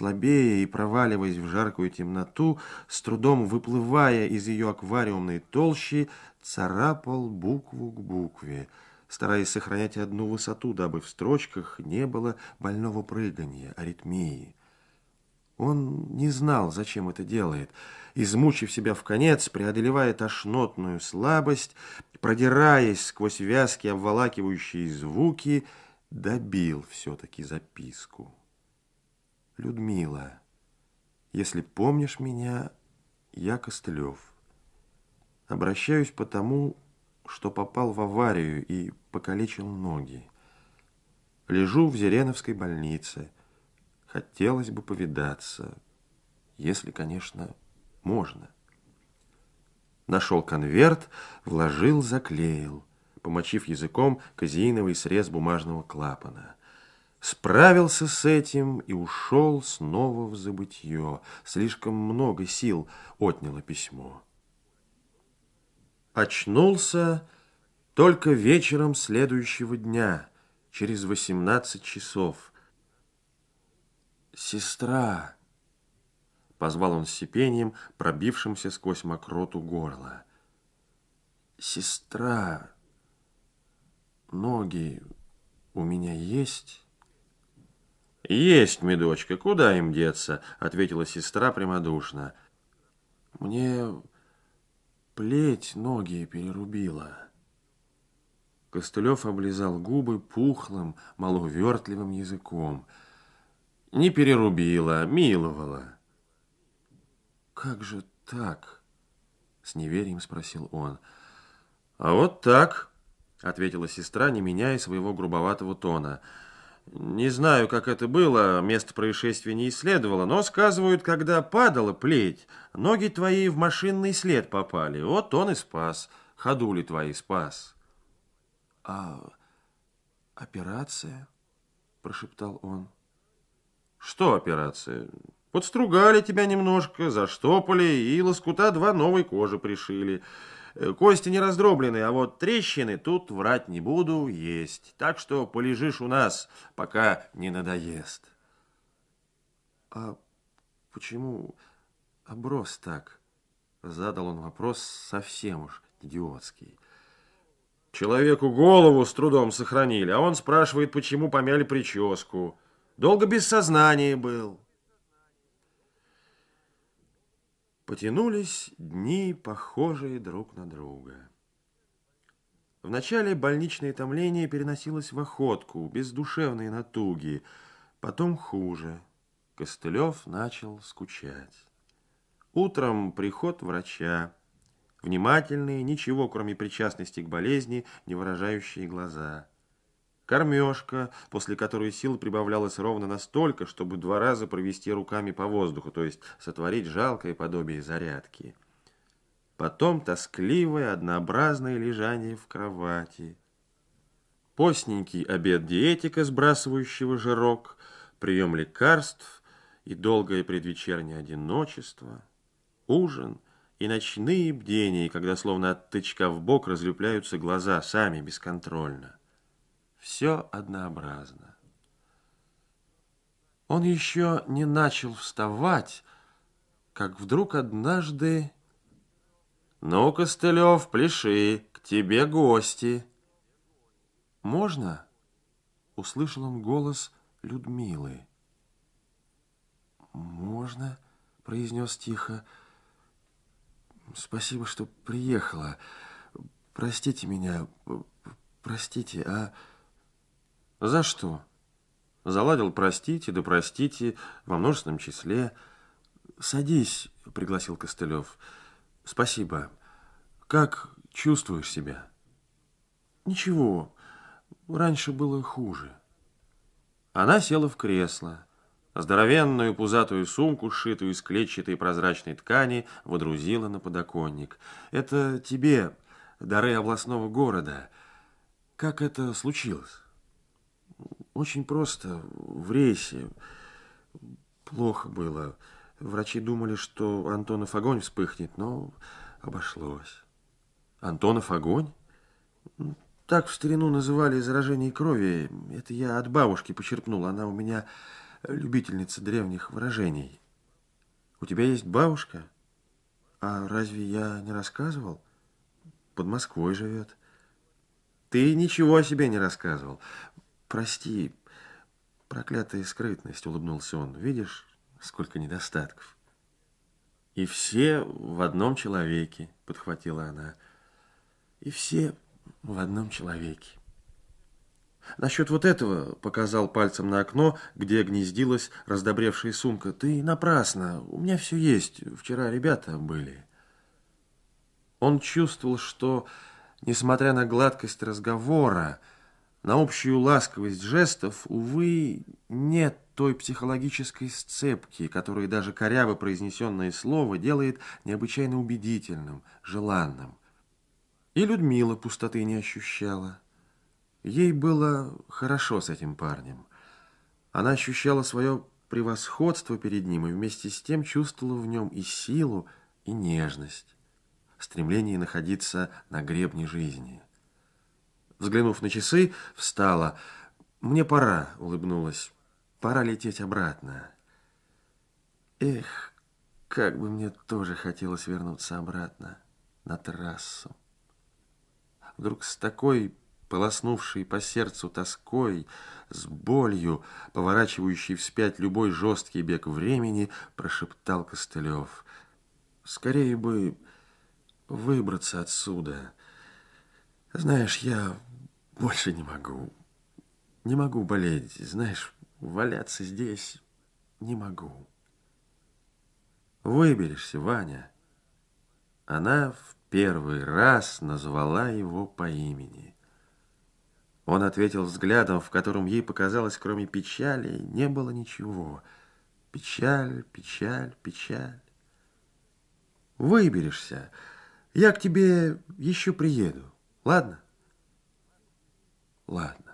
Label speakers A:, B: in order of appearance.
A: слабее и проваливаясь в жаркую темноту, с трудом выплывая из ее аквариумной толщи, царапал букву к букве, стараясь сохранять одну высоту, дабы в строчках не было больного прыгания, аритмии. Он не знал, зачем это делает. Измучив себя в конец, преодолевая тошнотную слабость, продираясь сквозь вязкие обволакивающие звуки, добил все-таки записку. Людмила, если помнишь меня, я Костылев. Обращаюсь потому, что попал в аварию и покалечил ноги. Лежу в Зереновской больнице. Хотелось бы повидаться, если, конечно, можно. Нашел конверт, вложил, заклеил, помочив языком казеиновый срез бумажного клапана. Справился с этим и ушел снова в забытье. Слишком много сил отняло письмо. Очнулся только вечером следующего дня, через восемнадцать часов. «Сестра!» — позвал он с сипением, пробившимся сквозь мокроту горла. «Сестра, ноги у меня есть?»
B: «Есть, медочка, куда им деться?» — ответила сестра прямодушно.
A: «Мне плеть ноги перерубила». Костылев облизал губы пухлым, маловертливым языком.
B: «Не перерубила, миловала».
A: «Как же так?» — с неверием спросил он.
B: «А вот так», — ответила сестра, не меняя своего грубоватого тона. «А не знаю, как это было, место происшествия не исследовало, но сказывают, когда падала плеть, ноги твои в машинный след попали. Вот он и спас, ходули твои спас.
A: А операция? Прошептал он.
B: Что операция? Подстругали тебя немножко, заштопали и лоскута два новой кожи пришили. Э, кости не раздроблены, а вот трещины, тут врать не буду, есть. Так что полежишь у нас, пока не надоест.
A: А почему оброс так? Задал он вопрос совсем уж идиотский.
B: Человеку голову с трудом сохранили, а он спрашивает, почему помяли прическу. Долго без сознания был.
A: Потянулись дни, похожие друг на друга. Вначале больничное томление переносилось в охотку, без душевной натуги, потом хуже. Костылев начал скучать. Утром приход врача. Внимательные, ничего, кроме причастности к болезни, не выражающие глаза – кормежка, после которой сил прибавлялось ровно настолько, чтобы два раза провести руками по воздуху, то есть сотворить жалкое подобие зарядки. Потом тоскливое, однообразное лежание в кровати. Постненький обед диетика, сбрасывающего жирок, прием лекарств и долгое предвечернее одиночество, ужин и ночные бдения, когда словно от тычка в бок разлепляются глаза сами бесконтрольно. Все однообразно. Он еще не начал вставать, как вдруг однажды...
B: «Ну, Костылев, пляши, к тебе гости».
A: «Можно?» — услышал он голос Людмилы. «Можно?» — произнес тихо. «Спасибо, что приехала. Простите меня, простите, а...»
B: За что? Заладил простите, да простите, во множественном числе.
A: Садись, пригласил Костылев. Спасибо. Как чувствуешь себя? Ничего, раньше было хуже.
B: Она села в кресло. Здоровенную пузатую сумку, сшитую из клетчатой прозрачной ткани, водрузила на подоконник.
A: Это тебе, дары областного города. Как это случилось? Очень просто, в рейсе. Плохо было. Врачи думали, что Антонов огонь вспыхнет, но обошлось.
B: Антонов огонь?
A: Так в старину называли заражение крови. Это я от бабушки почерпнул. Она у меня любительница древних выражений. У тебя есть бабушка? А разве я не рассказывал? Под Москвой живет. Ты ничего о себе не рассказывал. Прости, проклятая скрытность, улыбнулся он. Видишь, сколько недостатков. И все в одном человеке, подхватила она. И все в одном человеке. Насчет вот этого показал пальцем на окно, где гнездилась раздобревшая сумка. Ты напрасно, у меня все есть. Вчера ребята были. Он чувствовал, что, несмотря на гладкость разговора, на общую ласковость жестов, увы, нет той психологической сцепки, которая даже коряво произнесенное слово делает необычайно убедительным, желанным. И Людмила пустоты не ощущала. Ей было хорошо с этим парнем. Она ощущала свое превосходство перед ним и вместе с тем чувствовала в нем и силу, и нежность, стремление находиться на гребне жизни. Взглянув на часы, встала. «Мне пора», — улыбнулась. «Пора лететь обратно». Эх, как бы мне тоже хотелось вернуться обратно на трассу. Вдруг с такой полоснувший по сердцу тоской, с болью, поворачивающий вспять любой жесткий бег времени, прошептал Костылев. «Скорее бы выбраться отсюда. Знаешь, я больше не могу. Не могу болеть, знаешь, валяться здесь не могу». «Выберешься, Ваня». Она в первый раз назвала его по имени – он ответил взглядом, в котором ей показалось, кроме печали, не было ничего. Печаль, печаль, печаль. Выберешься. Я к тебе еще приеду. Ладно? Ладно.